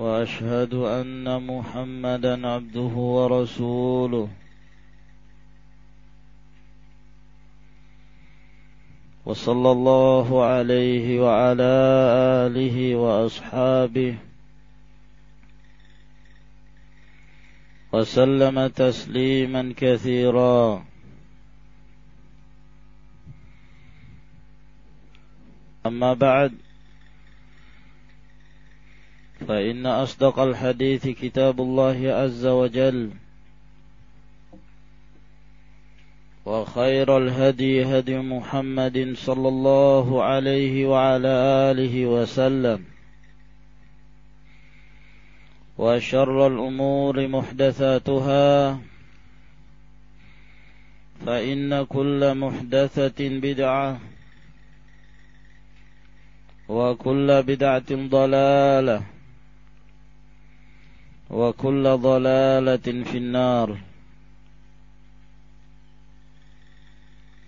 وأشهد أن محمدا عبده ورسوله. وصلى الله عليه وعلى آله وأصحابه. وسلم تسليما كثيرا. أما بعد فإن أصدق الحديث كتاب الله عز وجل وخير الهدي هدي محمد صلى الله عليه وعلى آله وسلم وشر الأمور محدثاتها فإن كل محدثة بدعة وكل بدعة ضلالة وكل ضلالة في النار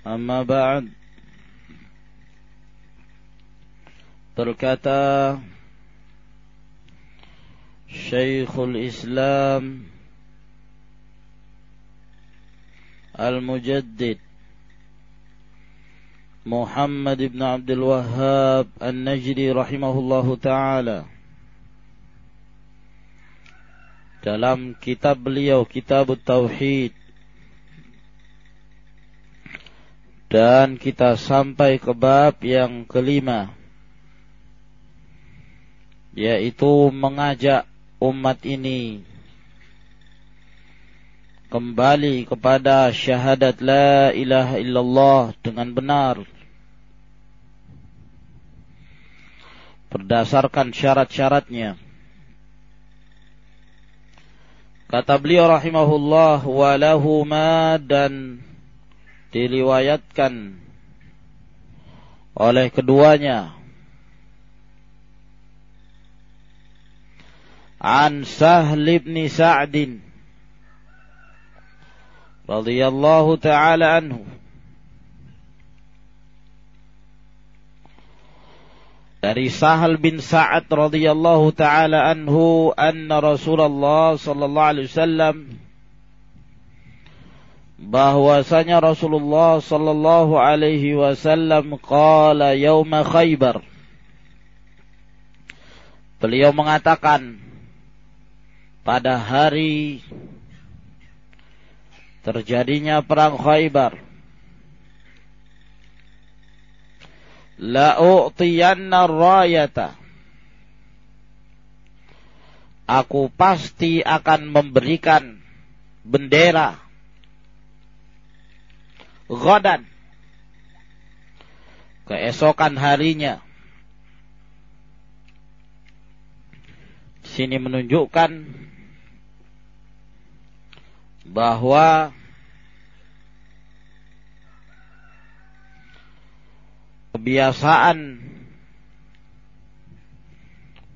أما بعد berkata Syekhul Islam Al-Mujaddid Muhammad ibn Abdul Wahhab An-Najdi rahimahullahu ta'ala dalam kitab beliau kitab Tauhid. Dan kita sampai ke bab yang kelima. Yaitu mengajak umat ini kembali kepada syahadat la ilaha illallah dengan benar. Berdasarkan syarat-syaratnya Kata beliau rahimahullah walahuma dan diriwayatkan oleh keduanya. An Sahl bin Sa'd radhiyallahu taala anhu dari Sahal bin Sa'ad radhiyallahu taala anhu anna Rasulullah sallallahu alaihi wasallam bahwasanya Rasulullah sallallahu alaihi wasallam qala yauma Khaybar. Beliau mengatakan pada hari terjadinya perang Khaybar la'u'tiyanna rayata. Aku pasti akan memberikan bendera. Ghadan. Keesokan harinya. Sini menunjukkan bahwa kebiasaan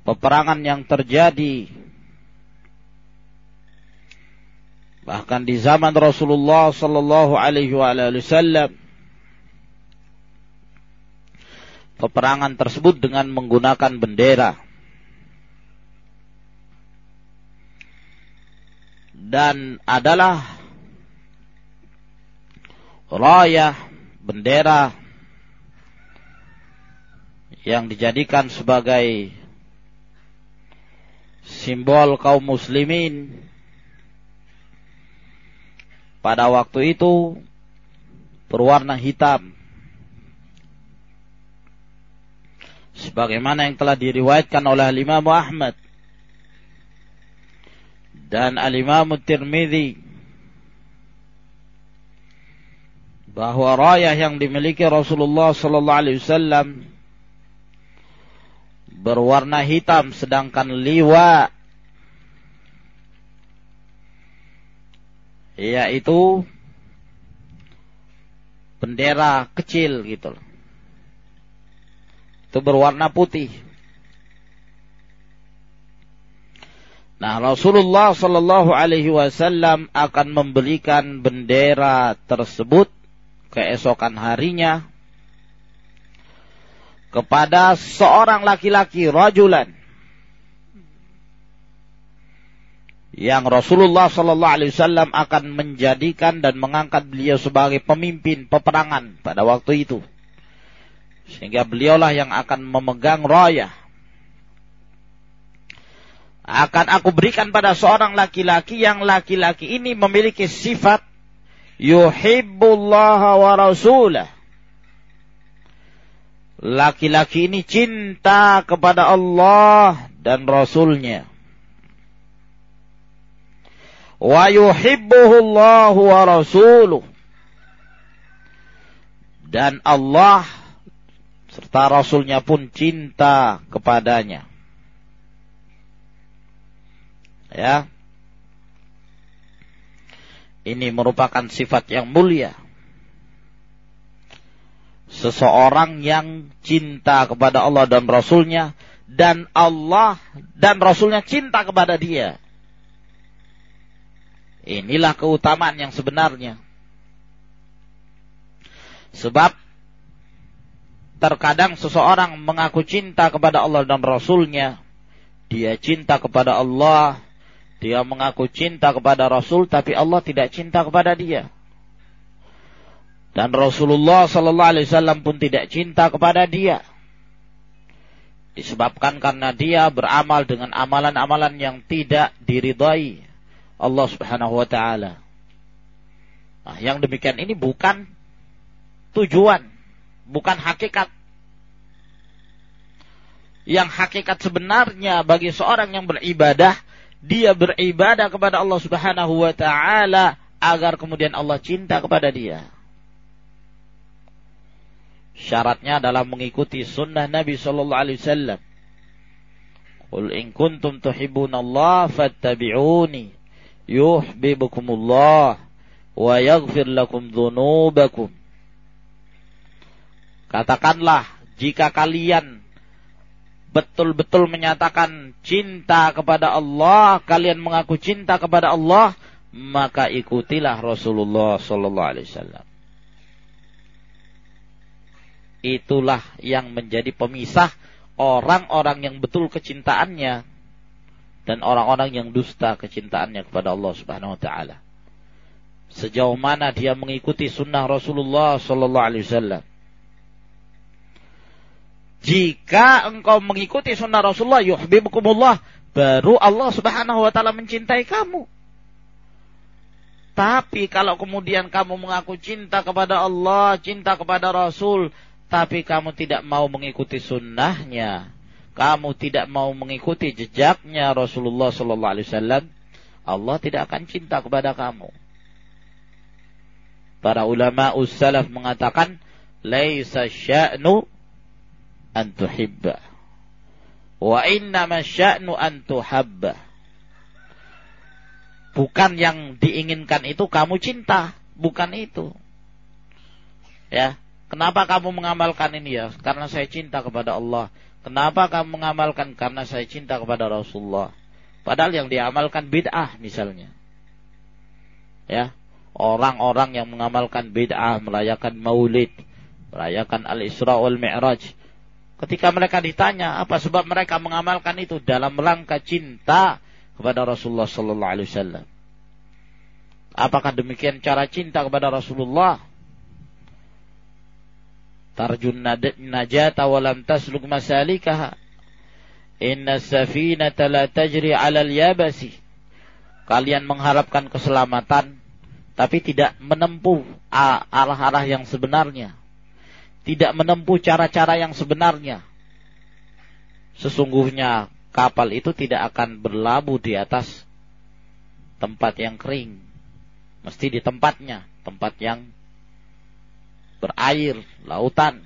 peperangan yang terjadi bahkan di zaman Rasulullah sallallahu alaihi wasallam peperangan tersebut dengan menggunakan bendera. Dan adalah rayah bendera yang dijadikan sebagai simbol kaum muslimin. Pada waktu itu berwarna hitam. Sebagaimana yang telah diriwayatkan oleh Imam Ahmad dan Al-Imam Tirmidzi bahwa rayah yang dimiliki Rasulullah sallallahu alaihi wasallam berwarna hitam sedangkan liwa yaitu bendera kecil gitu Itu berwarna putih. Nah, Rasulullah Shallallahu Alaihi Wasallam akan memberikan bendera tersebut keesokan harinya kepada seorang laki-laki rajulan yang Rasulullah Shallallahu Alaihi Wasallam akan menjadikan dan mengangkat beliau sebagai pemimpin peperangan pada waktu itu, sehingga beliaulah yang akan memegang raya. Akan aku berikan pada seorang laki-laki yang laki-laki ini memiliki sifat yuhibbullah wa rasulah. Laki-laki ini cinta kepada Allah dan Rasulnya wa yuhibbuhu Allah wa rasuluh dan Allah serta Rasulnya pun cinta kepadanya. Ya. Ini merupakan sifat yang mulia. Seseorang yang cinta kepada Allah dan Rasulnya dan Allah dan Rasulnya cinta kepada dia. Inilah keutamaan yang sebenarnya. Sebab terkadang seseorang mengaku cinta kepada Allah dan Rasulnya. Dia cinta kepada Allah. Dia mengaku cinta kepada Rasul. Tapi Allah tidak cinta kepada dia. Dan Rasulullah Sallallahu Alaihi Wasallam pun tidak cinta kepada dia. Disebabkan karena dia beramal dengan amalan-amalan yang tidak diridai Allah Subhanahu wa taala. Nah, yang demikian ini bukan tujuan, bukan hakikat. Yang hakikat sebenarnya bagi seorang yang beribadah, dia beribadah kepada Allah Subhanahu wa taala agar kemudian Allah cinta kepada dia. Syaratnya adalah mengikuti sunnah Nabi Sallallahu Alaihi Wasallam. Qul in kuntum Allah fattabi'uni yuhibbukumullah wa yaghfir lakum dzunubakum. Katakanlah jika kalian betul-betul menyatakan cinta kepada Allah, kalian mengaku cinta kepada Allah, maka ikutilah Rasulullah sallallahu alaihi wasallam. Itulah yang menjadi pemisah orang-orang yang betul kecintaannya dan orang-orang yang dusta kecintaannya kepada Allah Subhanahu wa taala. Sejauh mana dia mengikuti sunnah Rasulullah sallallahu alaihi wasallam. Jika engkau mengikuti sunnah Rasulullah yuhibbukumullah, baru Allah Subhanahu wa taala mencintai kamu. Tapi kalau kemudian kamu mengaku cinta kepada Allah, cinta kepada Rasul, tapi kamu tidak mau mengikuti sunnahnya, kamu tidak mau mengikuti jejaknya Rasulullah sallallahu alaihi wasallam, Allah tidak akan cinta kepada kamu. Para ulama ussalaf mengatakan, "Laisa sya'nu an tuhibba." Wa innama sya'nu an tuhabba. Bukan yang diinginkan itu kamu cinta, bukan itu. Ya, kenapa kamu mengamalkan ini ya? Karena saya cinta kepada Allah. Kenapa kamu mengamalkan? Karena saya cinta kepada Rasulullah. Padahal yang diamalkan bid'ah misalnya. Ya, orang-orang yang mengamalkan bid'ah, merayakan maulid, merayakan al-Isra wal Mi'raj. Ketika mereka ditanya apa sebab mereka mengamalkan itu dalam rangka cinta kepada Rasulullah sallallahu alaihi wasallam. Apakah demikian cara cinta kepada Rasulullah? Tarjun najata wa lam tasluk masalikaha. Inna safinata la tajri 'alal yabasi kalian mengharapkan keselamatan tapi tidak menempuh arah-arah yang sebenarnya. Tidak menempuh cara-cara yang sebenarnya. Sesungguhnya kapal itu tidak akan berlabuh di atas tempat yang kering. Mesti di tempatnya tempat yang berair, lautan.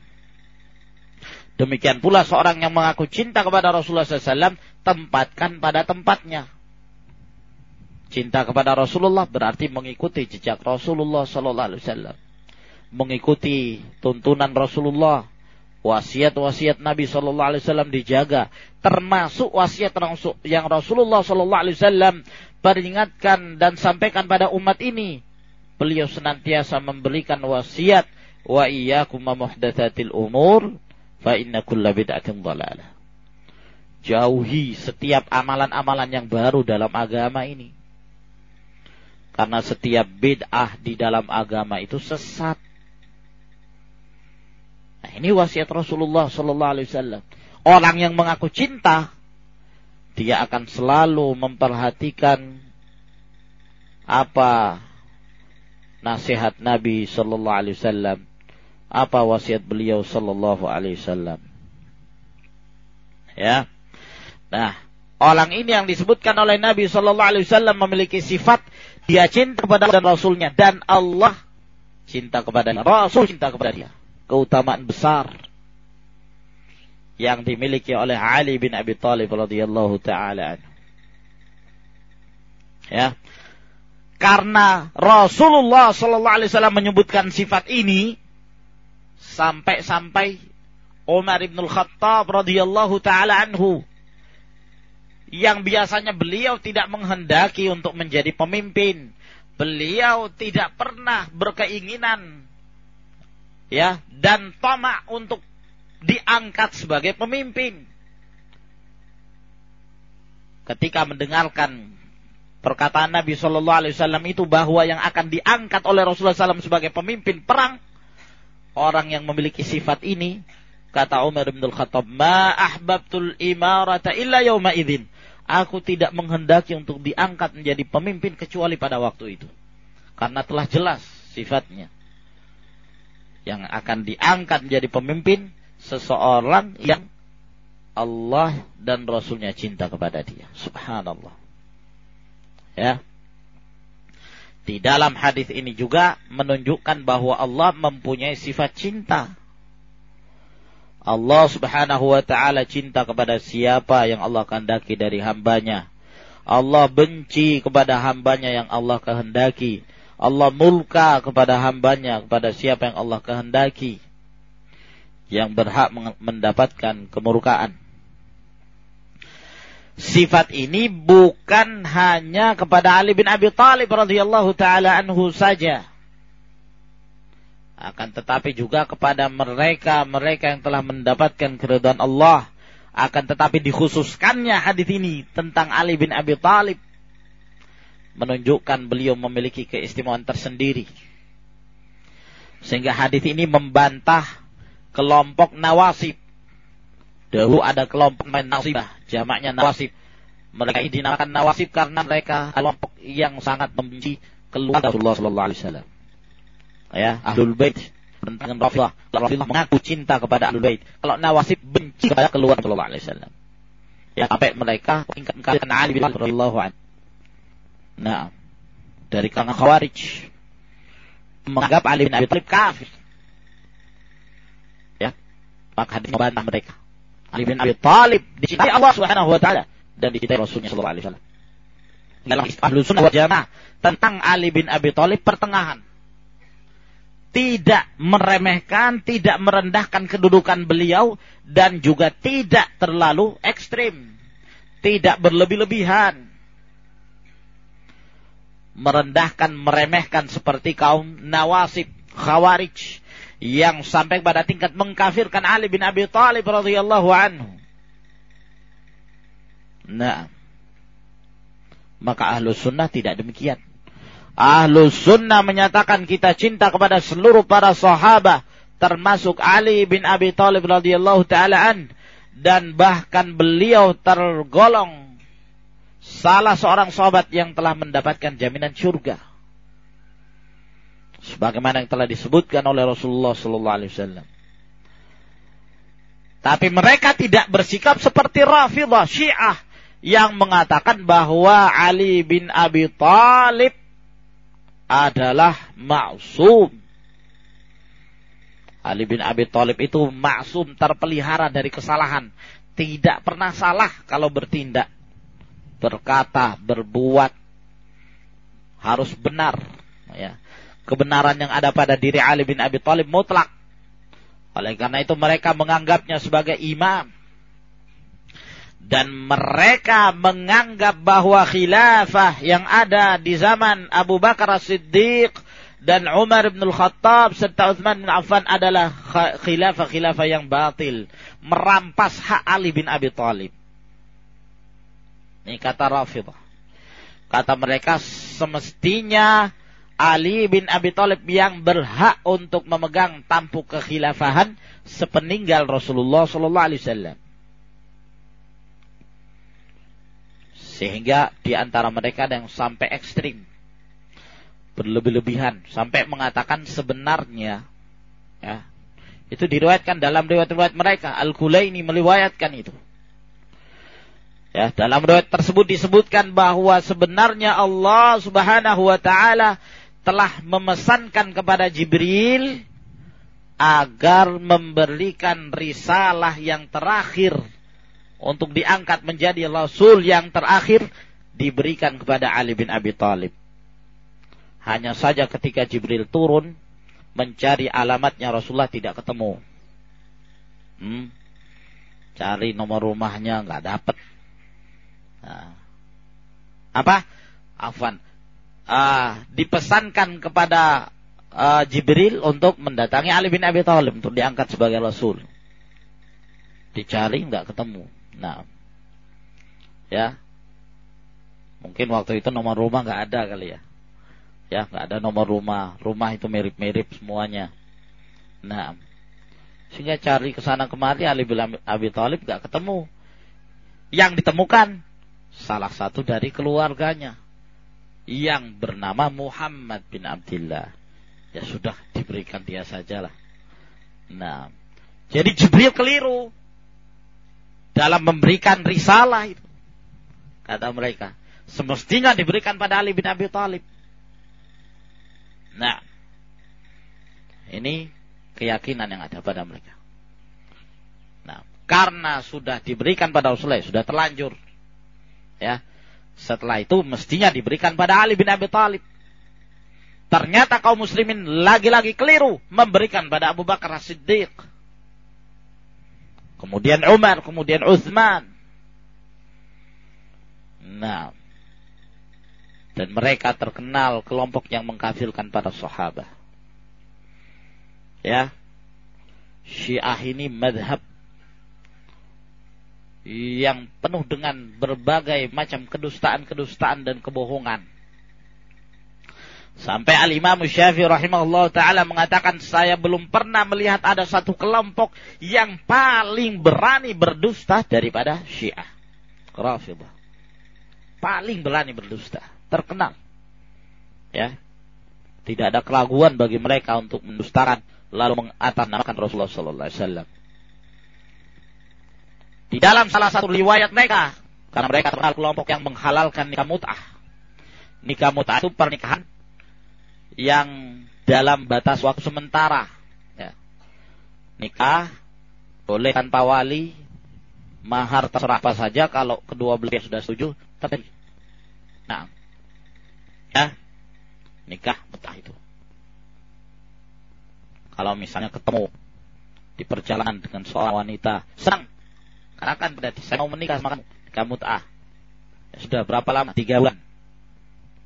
Demikian pula seorang yang mengaku cinta kepada Rasulullah SAW, tempatkan pada tempatnya. Cinta kepada Rasulullah berarti mengikuti jejak Rasulullah SAW. Mengikuti tuntunan Rasulullah. Wasiat-wasiat Nabi SAW dijaga. Termasuk wasiat yang Rasulullah SAW peringatkan dan sampaikan pada umat ini. Beliau senantiasa memberikan wasiat. Wa iyyakum muhdatsatil umur fa inna kulla bid'atin dhalalah. Jauhi setiap amalan-amalan yang baru dalam agama ini. Karena setiap bid'ah di dalam agama itu sesat. Nah, ini wasiat Rasulullah sallallahu alaihi wasallam. Orang yang mengaku cinta dia akan selalu memperhatikan apa nasihat Nabi sallallahu alaihi wasallam apa wasiat beliau sallallahu alaihi wasallam. Ya. Nah, orang ini yang disebutkan oleh Nabi sallallahu alaihi wasallam memiliki sifat dia cinta kepada dan Rasulnya dan Allah cinta kepada dia. Rasul cinta kepada dia. Keutamaan besar yang dimiliki oleh Ali bin Abi Thalib radhiyallahu taala Ya. Karena Rasulullah sallallahu alaihi wasallam menyebutkan sifat ini, Sampai-sampai Umar ibn Khattab radhiyallahu taala anhu yang biasanya beliau tidak menghendaki untuk menjadi pemimpin. Beliau tidak pernah berkeinginan ya dan tamak untuk diangkat sebagai pemimpin. Ketika mendengarkan perkataan Nabi Shallallahu Alaihi Wasallam itu bahwa yang akan diangkat oleh Rasulullah SAW sebagai pemimpin perang, orang yang memiliki sifat ini kata Umar bin Khattab ma ahbabtul imarata illa yawma idzin. Aku tidak menghendaki untuk diangkat menjadi pemimpin kecuali pada waktu itu. Karena telah jelas sifatnya. Yang akan diangkat menjadi pemimpin seseorang yang Allah dan Rasulnya cinta kepada dia. Subhanallah. Ya di dalam hadis ini juga menunjukkan bahwa Allah mempunyai sifat cinta. Allah subhanahu wa ta'ala cinta kepada siapa yang Allah kehendaki dari hambanya. Allah benci kepada hambanya yang Allah kehendaki. Allah mulka kepada hambanya, kepada siapa yang Allah kehendaki. Yang berhak mendapatkan kemurkaan sifat ini bukan hanya kepada Ali bin Abi Thalib radhiyallahu taala anhu saja. Akan tetapi juga kepada mereka-mereka yang telah mendapatkan keridhaan Allah. Akan tetapi dikhususkannya hadis ini tentang Ali bin Abi Thalib menunjukkan beliau memiliki keistimewaan tersendiri. Sehingga hadis ini membantah kelompok nawasib. Dahulu ada kelompok nasibah, jamaknya nawasib. Mereka ini dinamakan nawasib karena mereka kelompok yang sangat membenci keluarga Rasulullah Sallallahu Alaihi Wasallam. Ya, ahlul bait tentang Rafidah. Rafidah mengaku cinta kepada ahlul bait. Kalau nawasib benci kepada keluarga Rasulullah Alaihi Wasallam. Ya, sampai mereka ingkar Ali bin Abi Thalib Nah, dari kalangan Khawarij menganggap Ali bin Abi Thalib kafir. Ya, maka hadis membantah mereka. Ali bin Abi Thalib dicintai Allah Subhanahu wa taala dan dicintai Rasulnya sallallahu alaihi wasallam. Dalam ahlu sunnah wal jamaah tentang Ali bin Abi Thalib pertengahan. Tidak meremehkan, tidak merendahkan kedudukan beliau dan juga tidak terlalu ekstrim. Tidak berlebih-lebihan. Merendahkan, meremehkan seperti kaum Nawasib, Khawarij yang sampai pada tingkat mengkafirkan Ali bin Abi Thalib radhiyallahu anhu. Nah, maka ahlu sunnah tidak demikian. Ahlu sunnah menyatakan kita cinta kepada seluruh para sahabat, termasuk Ali bin Abi Thalib radhiyallahu taala an dan bahkan beliau tergolong salah seorang sahabat yang telah mendapatkan jaminan surga sebagaimana yang telah disebutkan oleh Rasulullah sallallahu alaihi wasallam. Tapi mereka tidak bersikap seperti Rafidah Syiah yang mengatakan bahwa Ali bin Abi Thalib adalah maksum. Ali bin Abi Thalib itu maksum terpelihara dari kesalahan. Tidak pernah salah kalau bertindak. Berkata, berbuat. Harus benar. Ya. Kebenaran yang ada pada diri Ali bin Abi Thalib mutlak. Oleh karena itu mereka menganggapnya sebagai imam. Dan mereka menganggap bahwa khilafah yang ada di zaman Abu Bakar As-Siddiq dan Umar bin Al-Khattab serta Uthman bin Affan adalah khilafah-khilafah yang batil. Merampas hak Ali bin Abi Thalib. Ini kata Rafidah. Kata mereka semestinya Ali bin Abi Thalib yang berhak untuk memegang tampuk kekhilafahan sepeninggal Rasulullah sallallahu alaihi wasallam. Sehingga di antara mereka ada yang sampai ekstrim. Berlebih-lebihan sampai mengatakan sebenarnya ya. Itu diriwayatkan dalam riwayat-riwayat mereka. Al-Kulaini meriwayatkan itu. Ya dalam riwayat tersebut disebutkan bahwa sebenarnya Allah Subhanahu wa taala telah memesankan kepada Jibril agar memberikan risalah yang terakhir untuk diangkat menjadi rasul yang terakhir diberikan kepada Ali bin Abi Thalib hanya saja ketika Jibril turun mencari alamatnya Rasulullah tidak ketemu. Hmm. Cari nomor rumahnya nggak dapat. Nah. Apa? Afwan. Uh, dipesankan kepada uh, Jibril untuk mendatangi Ali bin Abi Thalib untuk diangkat sebagai Rasul. Dicari nggak ketemu. Nah, ya, mungkin waktu itu nomor rumah nggak ada kali ya. Ya nggak ada nomor rumah. Rumah itu mirip-mirip semuanya. Nah sehingga cari ke sana kemari Ali bin Abi Thalib nggak ketemu. Yang ditemukan salah satu dari keluarganya yang bernama Muhammad bin Abdullah ya sudah diberikan dia sajalah nah jadi Jibril keliru dalam memberikan risalah itu kata mereka semestinya diberikan pada Ali bin Abi Thalib Nah, ini keyakinan yang ada pada mereka. Nah, karena sudah diberikan pada Rasulullah, sudah terlanjur. Ya. Setelah itu mestinya diberikan pada Ali bin Abi Thalib. Ternyata kaum muslimin lagi-lagi keliru memberikan pada Abu Bakar As-Siddiq. Kemudian Umar, kemudian Uthman. Nah, dan mereka terkenal kelompok yang mengkafirkan para sahabat. Ya. Syiah ini madhab yang penuh dengan berbagai macam kedustaan-kedustaan dan kebohongan. Sampai Al-Imam Syafi'i rahimahullah ta'ala mengatakan saya belum pernah melihat ada satu kelompok yang paling berani berdusta daripada Syiah. Rafidah. Paling berani berdusta terkenal. Ya. Tidak ada keraguan bagi mereka untuk mendustakan lalu mengatasnamakan Rasulullah sallallahu alaihi wasallam. Di dalam salah satu riwayat mereka, karena mereka terkenal kelompok yang menghalalkan nikah mut'ah. Nikah mut'ah itu pernikahan yang dalam batas waktu sementara. Ya. Nikah boleh tanpa wali, mahar terserah apa saja kalau kedua belah sudah setuju, tapi nah, ya nikah betah itu. Kalau misalnya ketemu di perjalanan dengan seorang wanita, senang. Karena kan berarti saya mau menikah sama kamu, nikah mut'ah. Ya, sudah berapa lama? Tiga bulan.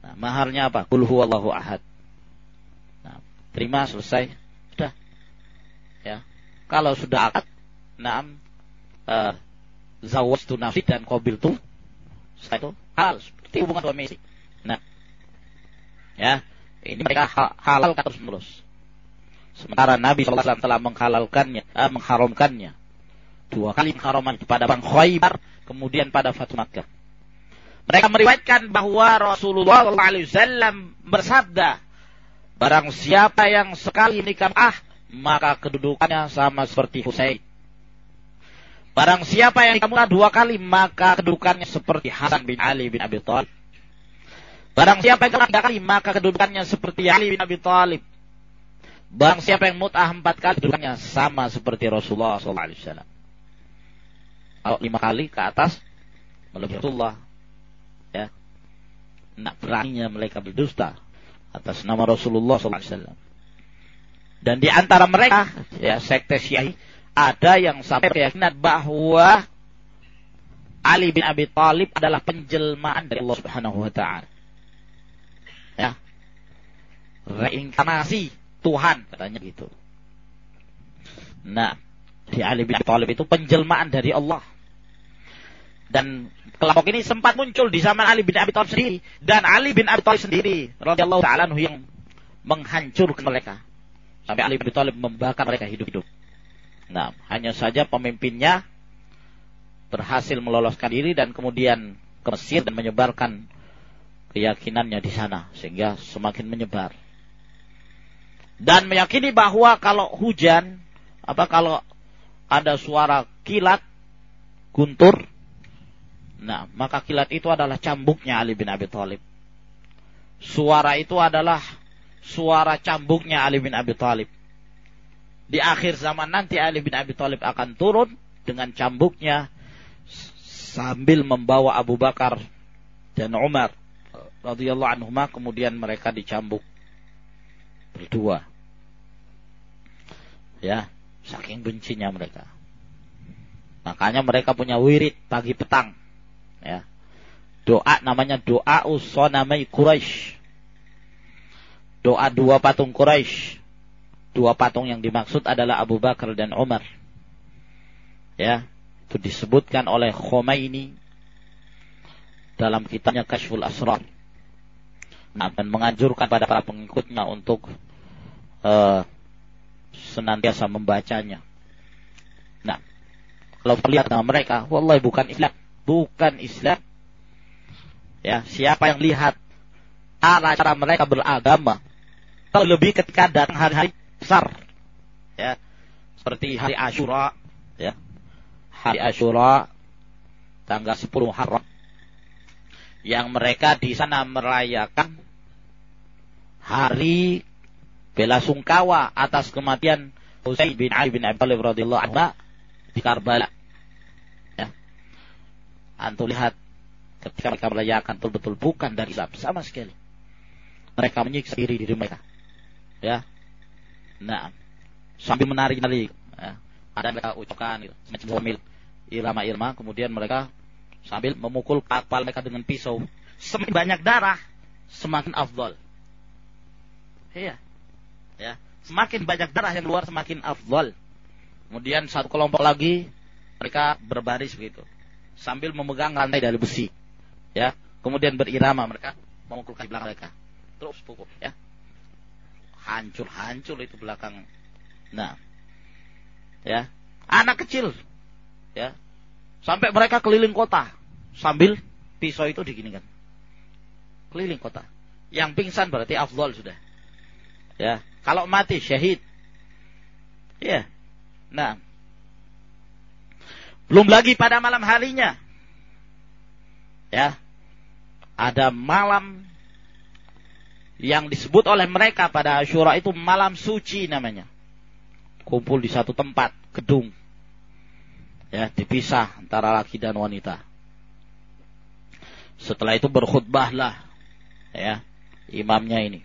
Nah, maharnya apa? Kul huwallahu ahad. Nah, terima selesai. Sudah. Ya. Kalau sudah akad, naam uh, tu nafsi dan kobil tuh saya itu hal seperti hubungan suami istri. Nah, Ya, ini mereka halal terus menerus. Sementara Nabi SAW telah menghalalkannya, eh, mengharamkannya. Dua kali mengharaman kepada Bang Khaybar, kemudian pada Fatu Makkah. Mereka meriwayatkan bahwa Rasulullah SAW bersabda, Barang siapa yang sekali nikah ah, maka kedudukannya sama seperti Husain. Barang siapa yang nikah dua kali, maka kedudukannya seperti Hasan bin Ali bin Abi Thalib. Barang siapa yang tiga kali maka kedudukannya seperti Ali bin Abi Thalib. Barang siapa yang mut'ah empat kali kedudukannya sama seperti Rasulullah SAW. Kalau lima kali ke atas melebihi Rasulullah. Ya. Nak beraninya mereka berdusta atas nama Rasulullah SAW. Dan di antara mereka, ya sekte Syiah ada yang sampai keyakinan bahwa Ali bin Abi Thalib adalah penjelmaan dari Allah Subhanahu wa taala. Ya. Reinkarnasi Tuhan katanya gitu. Nah, di Ali bin Abi Thalib itu penjelmaan dari Allah. Dan kelompok ini sempat muncul di zaman Ali bin Abi Thalib sendiri dan Ali bin Abi Thalib sendiri radhiyallahu taala yang menghancurkan mereka. Sampai Ali bin Abi Thalib membakar mereka hidup-hidup. Nah, hanya saja pemimpinnya berhasil meloloskan diri dan kemudian ke Mesir dan menyebarkan keyakinannya di sana sehingga semakin menyebar dan meyakini bahwa kalau hujan apa kalau ada suara kilat guntur nah maka kilat itu adalah cambuknya Ali bin Abi Thalib suara itu adalah suara cambuknya Ali bin Abi Thalib di akhir zaman nanti Ali bin Abi Thalib akan turun dengan cambuknya sambil membawa Abu Bakar dan Umar radhiyallahu anhuma kemudian mereka dicambuk berdua. Ya, saking bencinya mereka. Makanya mereka punya wirid pagi petang. Ya. Doa namanya doa usonamai Quraisy. Doa dua patung Quraisy. Dua patung yang dimaksud adalah Abu Bakar dan Umar. Ya, itu disebutkan oleh Khomeini dalam kitabnya Kashful Asrar nah, dan menganjurkan pada para pengikutnya untuk uh, senantiasa membacanya. Nah, kalau nama mereka, wallahi bukan Islam, bukan Islam. Ya, siapa yang lihat cara cara mereka beragama, terlebih ketika datang hari-hari besar, ya, seperti hari Ashura, ya, hari Ashura, tanggal 10 Muharram, yang mereka di sana merayakan hari bela sungkawa atas kematian Husain bin Ali bin Abi Thalib radhiyallahu anhu di Karbala. Antum lihat ketika mereka merayakan betul-betul bukan dari Islam sama sekali. Mereka menyiksa diri diri mereka. Ya. Nah, sambil menari-nari. Ya. Ada mereka ucapkan gitu, semacam homil irama-irama, kemudian mereka sambil memukul kepala mereka dengan pisau. Semakin banyak darah, semakin afdol. Iya. Ya. Semakin banyak darah yang keluar semakin afdal. Kemudian satu kelompok lagi mereka berbaris begitu sambil memegang lantai dari besi. Ya. Kemudian berirama mereka memukul kaki belakang mereka. Terus pukul ya. Hancur-hancur itu belakang. Nah. Ya. Anak kecil. Ya. Sampai mereka keliling kota sambil pisau itu diginikan. Keliling kota. Yang pingsan berarti afdol sudah. Ya, kalau mati syahid. Ya. Nah. Belum lagi pada malam harinya. Ya. Ada malam yang disebut oleh mereka pada Asyura itu malam suci namanya. Kumpul di satu tempat, gedung. Ya, dipisah antara laki dan wanita. Setelah itu berkhutbahlah ya imamnya ini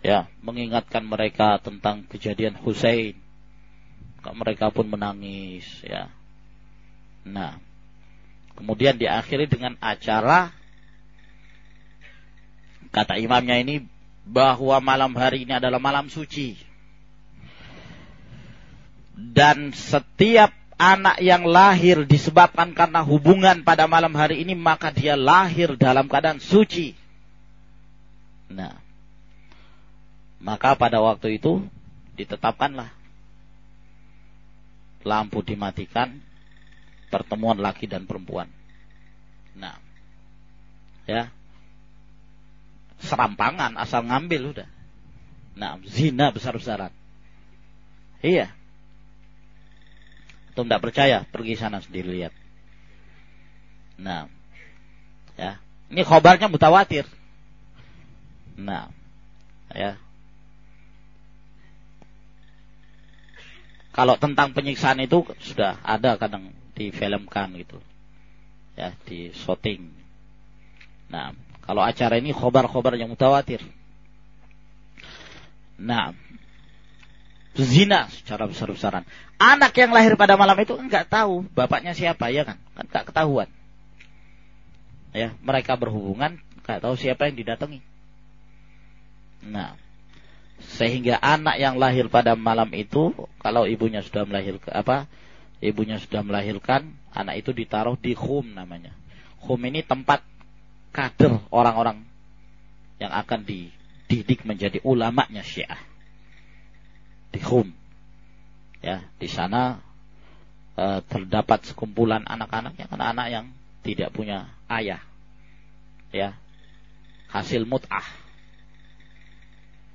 ya mengingatkan mereka tentang kejadian Hussein mereka pun menangis ya nah kemudian diakhiri dengan acara kata imamnya ini bahwa malam hari ini adalah malam suci. Dan setiap anak yang lahir disebabkan karena hubungan pada malam hari ini maka dia lahir dalam keadaan suci. Nah maka pada waktu itu ditetapkanlah. Lampu dimatikan pertemuan laki dan perempuan. Nah, ya serampangan asal ngambil udah. Nah, zina besar-besaran. Iya. Tuh tidak percaya, pergi sana sendiri lihat. Nah, ya, ini khobarnya mutawatir. Nah, ya, Kalau tentang penyiksaan itu sudah ada kadang difilmkan gitu. Ya, di shooting. Nah, kalau acara ini khobar-khobar yang mutawatir. Nah, zina secara besar-besaran. Anak yang lahir pada malam itu enggak tahu bapaknya siapa ya kan? Kan enggak ketahuan. Ya, mereka berhubungan enggak tahu siapa yang didatangi. Nah, sehingga anak yang lahir pada malam itu kalau ibunya sudah melahirkan apa ibunya sudah melahirkan anak itu ditaruh di khum namanya. Khum ini tempat kader orang-orang yang akan dididik menjadi ulamanya syiah. Di khum. Ya di sana e, terdapat sekumpulan anak-anak yang anak-anak yang tidak punya ayah. Ya hasil mut'ah.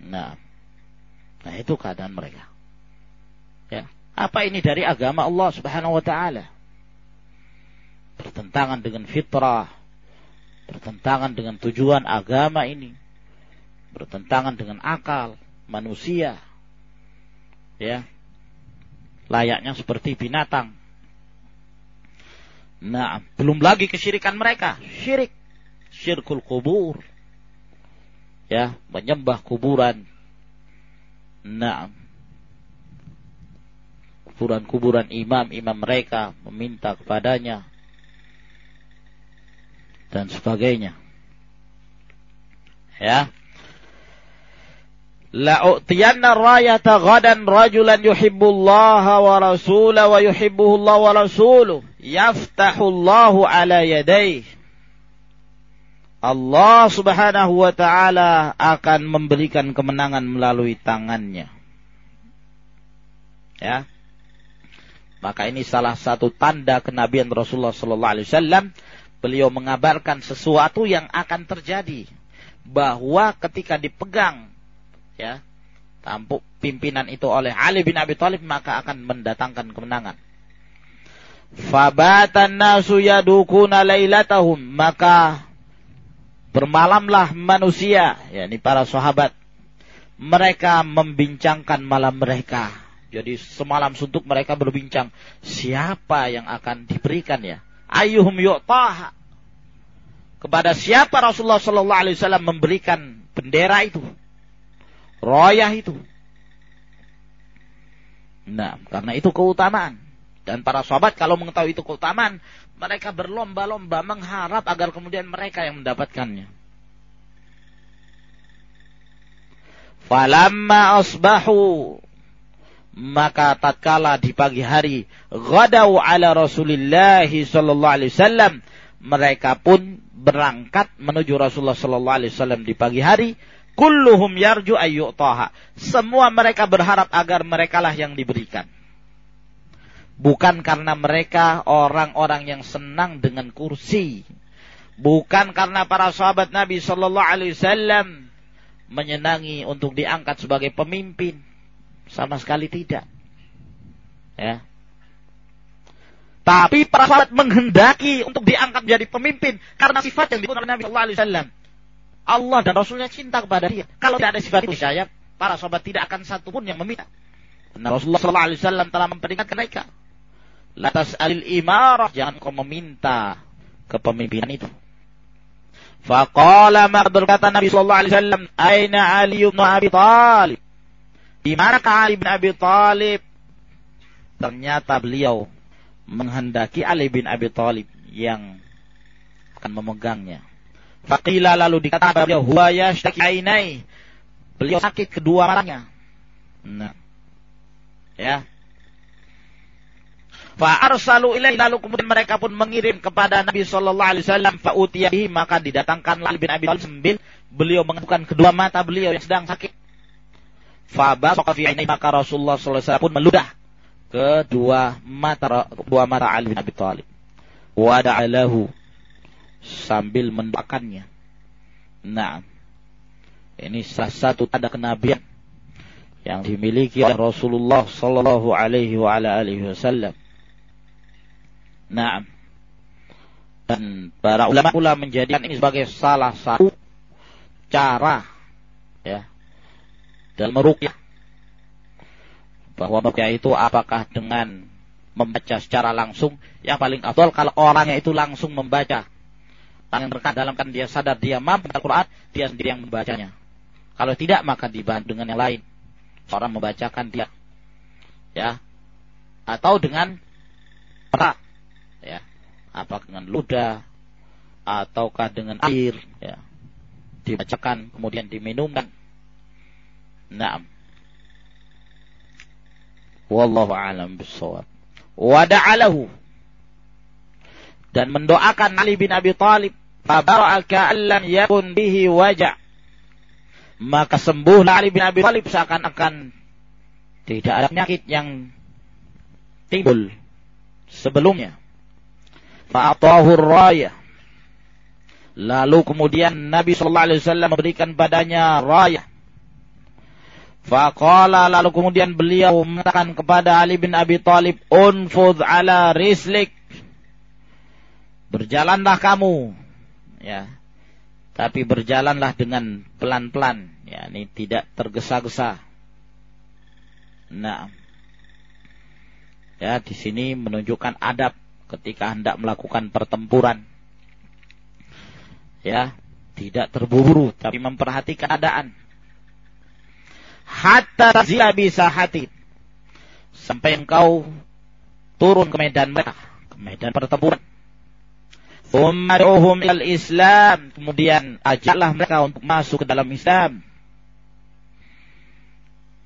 Nah Nah, itu keadaan mereka. Ya. Apa ini dari agama Allah Subhanahu wa taala? Bertentangan dengan fitrah, bertentangan dengan tujuan agama ini, bertentangan dengan akal manusia. Ya. Layaknya seperti binatang. Nah, belum lagi kesyirikan mereka, syirik, syirkul kubur. Ya, menyembah kuburan, Nah, kuburan-kuburan imam-imam mereka meminta kepadanya dan sebagainya. Ya. La'utiyanna rayata ghadan rajulan yuhibbullaha wa rasulahu wa yuhibbuhu Allah wa rasuluhu yaftahu Allahu ala yadayhi Allah subhanahu wa ta'ala akan memberikan kemenangan melalui tangannya. Ya. Maka ini salah satu tanda kenabian Rasulullah sallallahu alaihi wasallam. Beliau mengabarkan sesuatu yang akan terjadi bahwa ketika dipegang ya tampuk pimpinan itu oleh Ali bin Abi Thalib maka akan mendatangkan kemenangan. Fabatan nasu yadukuna maka Bermalamlah manusia, yakni para sahabat. Mereka membincangkan malam mereka. Jadi semalam suntuk mereka berbincang siapa yang akan diberikan ya. Ayuhum yu'taha. Kepada siapa Rasulullah sallallahu alaihi wasallam memberikan bendera itu? Royah itu. Nah, karena itu keutamaan. Dan para sahabat kalau mengetahui itu keutamaan, mereka berlomba-lomba mengharap agar kemudian mereka yang mendapatkannya. Falamma asbahu maka tatkala di pagi hari ghadau ala Rasulillah sallallahu alaihi wasallam mereka pun berangkat menuju Rasulullah sallallahu alaihi wasallam di pagi hari. Kulluhum yarju ayyutaha semua mereka berharap agar merekalah yang diberikan. Bukan karena mereka orang-orang yang senang dengan kursi, bukan karena para sahabat Nabi Shallallahu Alaihi Wasallam menyenangi untuk diangkat sebagai pemimpin, sama sekali tidak. Ya. Tapi para sahabat menghendaki untuk diangkat menjadi pemimpin karena sifat yang dipunyai Nabi Shallallahu Alaihi Wasallam. Allah dan Rasulnya cinta kepada dia. Kalau tidak ada sifat itu, saya para sahabat tidak akan satu pun yang meminta. Karena Rasulullah Shallallahu Alaihi Wasallam telah memperingatkan mereka Latas alil imarah. Jangan kau meminta kepemimpinan itu. Faqala maka berkata Nabi sallallahu alaihi wasallam, "Aina Ali bin Abi Thalib?" Di mana Ali bin Abi Thalib? Ternyata beliau menghendaki Ali bin Abi Thalib yang akan memegangnya. Faqila lalu dikatakan beliau, "Huwa yashtaki ainai." Beliau sakit kedua matanya. Nah. Ya, Fa arsalu lalu kemudian mereka pun mengirim kepada Nabi sallallahu alaihi wasallam fa utiyahi maka didatangkan Ali bin Abi Thalib sambil beliau mengetukkan kedua mata beliau yang sedang sakit. Fa basaqa fi maka Rasulullah sallallahu alaihi wasallam pun meludah kedua mata kedua mata Ali bin Abi Thalib. Wa da'alahu sambil mendoakannya. Nah, ini salah satu tanda kenabian yang dimiliki oleh Rasulullah sallallahu alaihi wasallam. Nah, dan para ulama pula menjadikan ini sebagai salah satu cara dalam merukyah. Bahwa membaca itu apakah dengan membaca secara langsung? Yang paling afdal kalau orangnya itu langsung membaca. Yang berkat dalam kan dia sadar dia mampu Al-Quran dia sendiri yang membacanya. Kalau tidak maka dibantu dengan yang lain. Orang membacakan dia. Ya. Atau dengan perak. Ya. Apa dengan ludah ataukah dengan air. Ya. Dibacakan kemudian diminumkan nah wallahu alam bisawab wa da'alahu dan mendoakan Ali bin Abi Thalib fabara'aka allam yakun bihi waja' maka sembuhlah Ali bin Abi Thalib seakan-akan tidak ada penyakit yang timbul sebelumnya. Fa'atahu raya. Lalu kemudian Nabi sallallahu alaihi wasallam memberikan padanya raya Faqala lalu kemudian beliau mengatakan kepada Ali bin Abi Thalib, "Unfudh ala rislik." Berjalanlah kamu. Ya. Tapi berjalanlah dengan pelan-pelan, ya, ini tidak tergesa-gesa. Nah. Ya, di sini menunjukkan adab ketika hendak melakukan pertempuran. Ya, tidak terburu-buru tapi memperhatikan keadaan hatta tazila bisa hati sampai engkau turun ke medan mereka ke medan pertempuran Umaruhum ilal Islam. Kemudian ajaklah mereka untuk masuk ke dalam Islam.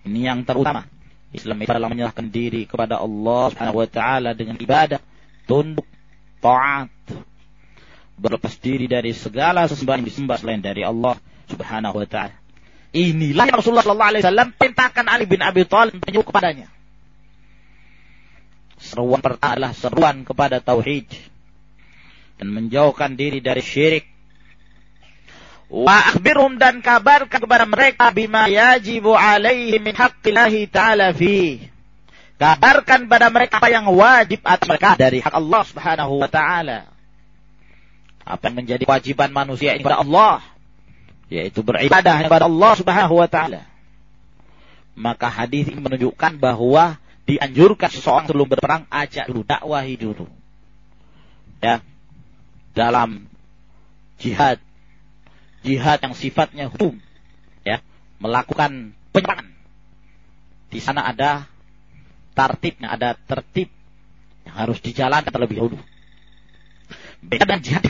Ini yang terutama. Islam itu adalah menyerahkan diri kepada Allah Subhanahu wa taala dengan ibadah, tunduk, taat, berlepas diri dari segala sesembahan yang disembah selain dari Allah Subhanahu wa taala. Inilah yang Rasulullah sallallahu alaihi wasallam perintahkan Ali bin Abi Thalib menyuruh kepadanya. Seruan pertama adalah seruan kepada tauhid dan menjauhkan diri dari syirik. Wa akhbirhum dan kabarkan kepada mereka bima yajibu alaihi min haqqillahi ta'ala fi. Kabarkan pada mereka apa yang wajib atas mereka dari hak Allah Subhanahu wa taala. Apa yang menjadi kewajiban manusia ini kepada Allah yaitu beribadah kepada Allah Subhanahu wa taala. Maka hadis ini menunjukkan bahwa dianjurkan seseorang sebelum berperang ajak dulu dakwahi dulu. Ya. Dalam jihad jihad yang sifatnya hukum ya, melakukan penyerangan. Di sana ada tartibnya, ada tertib yang harus dijalankan terlebih dahulu. Beda dengan jihad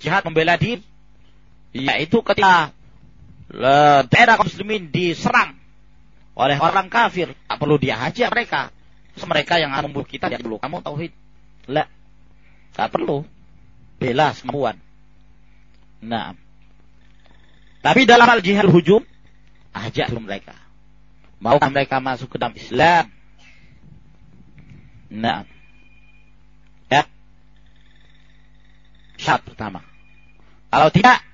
jihad membela diri yaitu ketika daerah muslimin diserang oleh orang kafir, tak perlu dia hajar mereka. Mereka yang membunuh kita ya dulu. Kamu tauhid. Lah. Tak perlu. Bela semua. Nah. Tapi dalam hal jihad hujum, ajak mereka. Maukah mereka masuk ke dalam Islam? Nah. Ya. Syarat pertama. Kalau tidak,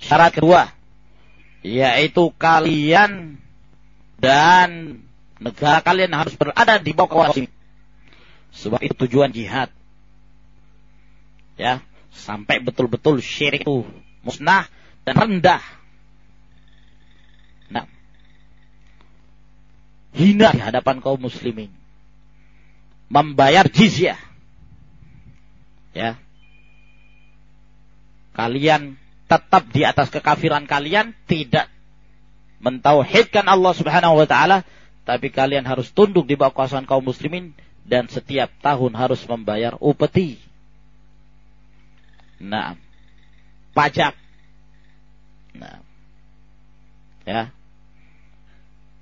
Syarat kedua, yaitu kalian dan negara kalian harus berada di bawah kawasan Sebab itu tujuan jihad. Ya, sampai betul-betul syirik itu musnah dan rendah. Nah, hina di hadapan kaum muslimin. Membayar jizyah. Ya. Kalian tetap di atas kekafiran kalian, tidak mentauhidkan Allah Subhanahu wa taala, tapi kalian harus tunduk di bawah kuasaan kaum muslimin dan setiap tahun harus membayar upeti. Nah, pajak. Nah, ya.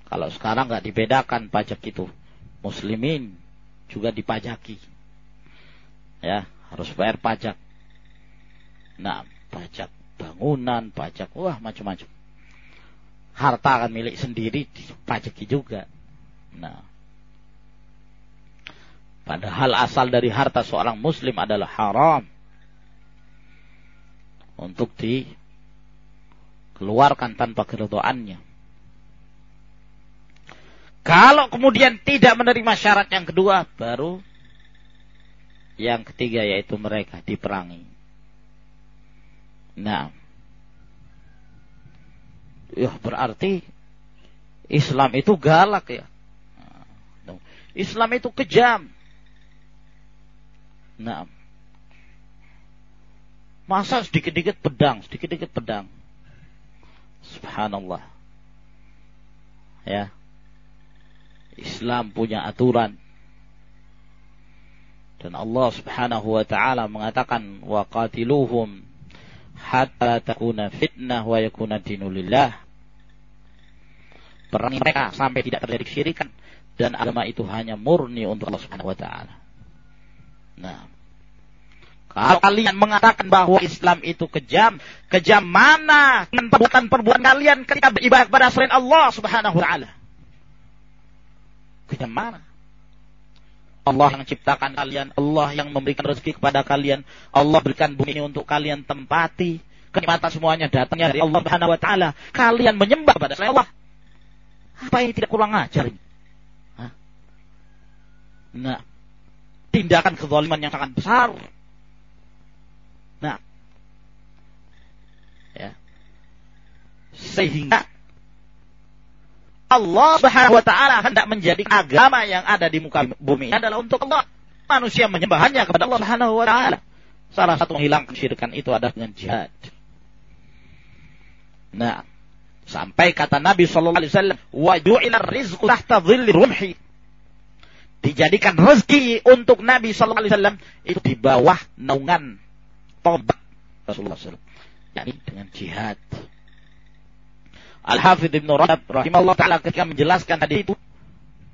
Kalau sekarang nggak dibedakan pajak itu, muslimin juga dipajaki. Ya, harus bayar pajak. Nah, pajak bangunan, pajak, wah macam-macam. Harta akan milik sendiri dipajaki juga. Nah, padahal asal dari harta seorang muslim adalah haram untuk dikeluarkan tanpa keridhaannya. Kalau kemudian tidak menerima syarat yang kedua, baru yang ketiga yaitu mereka diperangi. Nah. Ya berarti Islam itu galak ya. Islam itu kejam. Nah, masa sedikit-sedikit pedang, sedikit-sedikit pedang. Subhanallah. Ya. Islam punya aturan. Dan Allah Subhanahu wa taala mengatakan wa qatiluhum hatta takuna fitnah wa yakuna dinulillah. Perangi mereka sampai tidak terjadi kesyirikan dan agama itu hanya murni untuk Allah Subhanahu wa taala. Nah, kalau kalian mengatakan bahwa Islam itu kejam, kejam mana dengan perbuatan-perbuatan kalian ketika beribadah kepada selain Allah Subhanahu wa taala? Kejam mana? Allah yang ciptakan kalian, Allah yang memberikan rezeki kepada kalian, Allah berikan bumi ini untuk kalian tempati. Kenikmatan semuanya datangnya dari Allah Subhanahu wa taala. Kalian menyembah kepada selain Allah. Apa ini tidak kurang ajar ini? Nah, tindakan kezaliman yang sangat besar. Nah, ya. Sehingga Allah Subhanahu wa taala hendak menjadi agama yang ada di muka bumi adalah untuk Allah. Manusia menyembahnya kepada Allah Subhanahu wa taala. Salah satu menghilangkan kesyirikan itu adalah dengan jihad. Nah, sampai kata Nabi sallallahu alaihi wasallam, "Wa ju'ila rizqu tahta dhilli rumhi." Dijadikan rezeki untuk Nabi sallallahu alaihi wasallam itu di bawah naungan tombak Rasulullah SAW. Yani dengan jihad. Al-Hafidh Ibn Rajab rahimahullah ta'ala ketika menjelaskan tadi itu,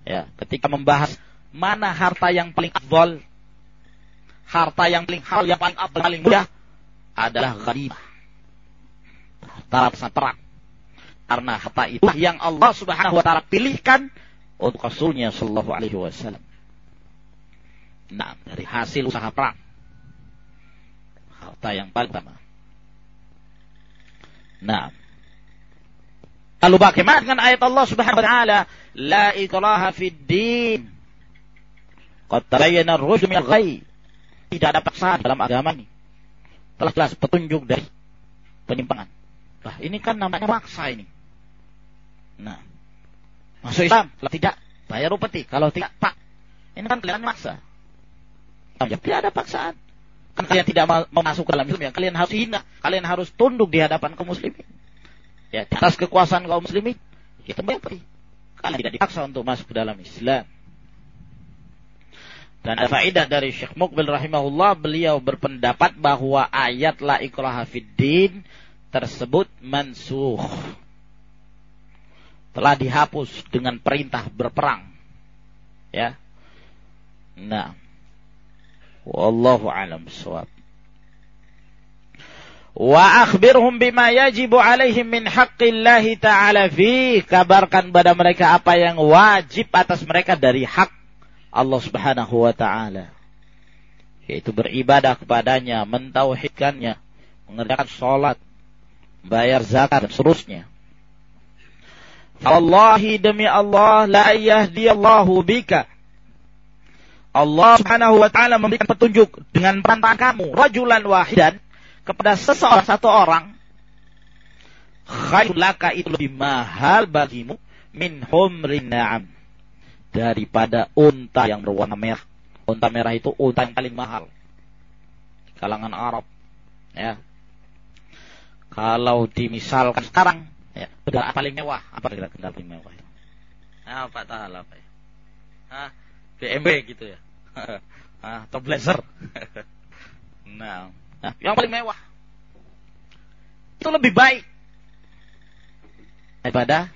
ya, ketika membahas mana harta yang paling afdal, harta yang paling hal yang paling afdal, paling mudah adalah ghanimah. Harta rampasan perang. Karena harta itu yang Allah Subhanahu wa taala pilihkan untuk Rasulnya sallallahu alaihi wasallam. Nah, dari hasil usaha perang. Harta yang paling utama. Nah, Lalu bagaimana dengan ayat Allah Subhanahu wa taala, la ikraha fid din. Qad tabayyana ar-rusyd min al-ghayy. Tidak ada paksaan dalam agama ini. Telah jelas petunjuk dari penyimpangan. Nah, ini kan namanya maksa ini. Nah, masuk Islam, kalau tidak bayar upeti, kalau tidak pak. Ini kan kalian maksa. Tidak ada paksaan. Kan kalian tidak mau masuk ke dalam Islam ya, kalian harus hina, kalian harus tunduk di hadapan kaum muslimin ya di atas kekuasaan kaum muslimin kita mengikuti karena tidak dipaksa untuk masuk ke dalam Islam. Dan ada faedah dari Syekh Mukbil rahimahullah beliau berpendapat bahwa ayat la ikraha fiddin tersebut mansuh telah dihapus dengan perintah berperang. Ya. Nah. Wallahu alam bisawab Wa akhbirhum bima yajibu alaihim min haqqillahi ta'ala fi. Kabarkan pada mereka apa yang wajib atas mereka dari hak Allah subhanahu wa ta'ala. Yaitu beribadah kepadanya, mentauhidkannya, mengerjakan sholat, bayar zakat, dan seterusnya. Allahi demi Allah la yahdiyallahu bika. Allah subhanahu wa ta'ala memberikan petunjuk dengan perantara kamu. Rajulan wahidan kepada seseorang satu orang khairulaka itu lebih mahal bagimu min humrin na'am daripada unta yang berwarna merah. Unta merah itu unta yang paling mahal kalangan Arab. Ya. Kalau dimisalkan sekarang, ya, kendaraan paling mewah, apa kira kendaraan paling mewah itu? Ah, Pak Tahala apa ya? Ah, BMW gitu ya. ah, atau Blazer. nah, Yang paling mewah. Itu lebih baik daripada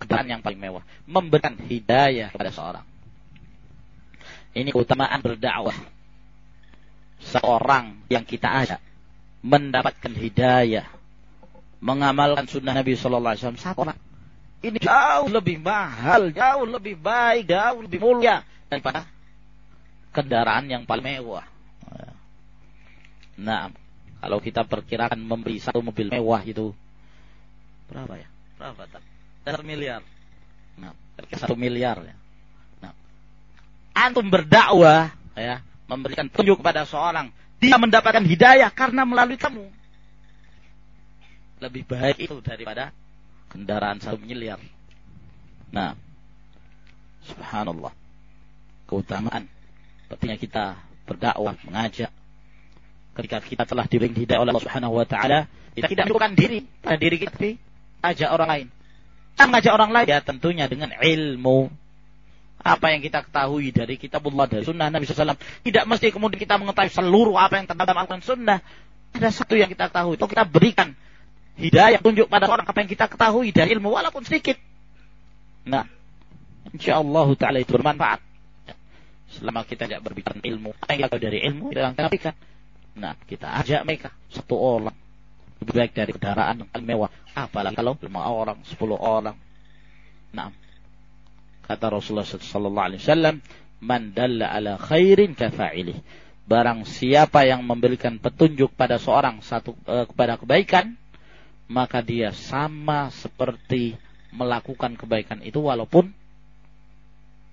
kendaraan yang paling mewah. Memberikan hidayah kepada seorang. Ini keutamaan berdakwah. Seorang yang kita ajak mendapatkan hidayah, mengamalkan sunnah Nabi Sallallahu Alaihi Wasallam satu orang. Ini jauh lebih mahal, jauh lebih baik, jauh lebih mulia daripada kendaraan yang paling mewah. Nah, kalau kita perkirakan membeli satu mobil mewah itu berapa ya? Berapa tak? Satu miliar. Nah, satu miliar ya. Nah, antum berdakwah ya, memberikan tunjuk kepada seorang, dia mendapatkan hidayah karena melalui kamu. Lebih baik itu daripada kendaraan satu miliar. Nah, subhanallah. keutamaan pentingnya kita berdakwah, mengajak. Ketika kita telah diberi hidayah oleh Allah Subhanahu wa taala, kita tidak menyibukkan diri pada diri kita, tapi ajak orang lain. Kita mengajak orang lain ya tentunya dengan ilmu. Apa yang kita ketahui dari kitabullah dari sunnah Nabi SAW. Tidak mesti kemudian kita mengetahui seluruh apa yang terdapat dalam Al-Quran sunnah. Ada satu yang kita ketahui. Itu kita berikan hidayah tunjuk pada orang apa yang kita ketahui dari ilmu walaupun sedikit. Nah, insya Allah taala itu bermanfaat. Selama kita tidak berbicara ilmu, apa yang kita dari ilmu kita akan. Nah, kita ajak mereka satu orang lebih baik dari kendaraan yang mewah. Apalagi kalau lima orang, sepuluh orang. Nah, kata Rasulullah Sallallahu Alaihi Wasallam, "Man dalla ala khairin kafa'ilih." Barang siapa yang memberikan petunjuk pada seorang satu eh, kepada kebaikan, maka dia sama seperti melakukan kebaikan itu walaupun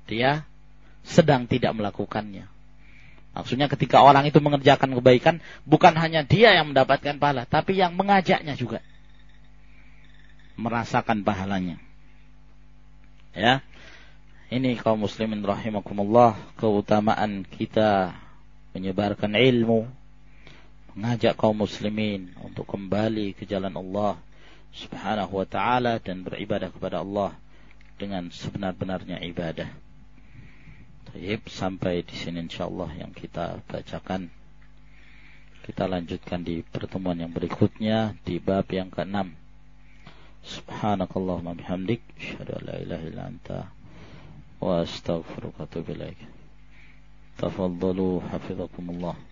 dia sedang tidak melakukannya. Maksudnya ketika orang itu mengerjakan kebaikan, bukan hanya dia yang mendapatkan pahala, tapi yang mengajaknya juga merasakan pahalanya. Ya. Ini kaum muslimin rahimakumullah keutamaan kita menyebarkan ilmu, mengajak kaum muslimin untuk kembali ke jalan Allah Subhanahu wa taala dan beribadah kepada Allah dengan sebenar-benarnya ibadah. Taib sampai di sini insyaallah yang kita bacakan. Kita lanjutkan di pertemuan yang berikutnya di bab yang ke-6. Subhanakallahumma bihamdik asyhadu an la ilaha illa anta wa astaghfiruka wa atubu ilaik. Tafaddalu hafizakumullah.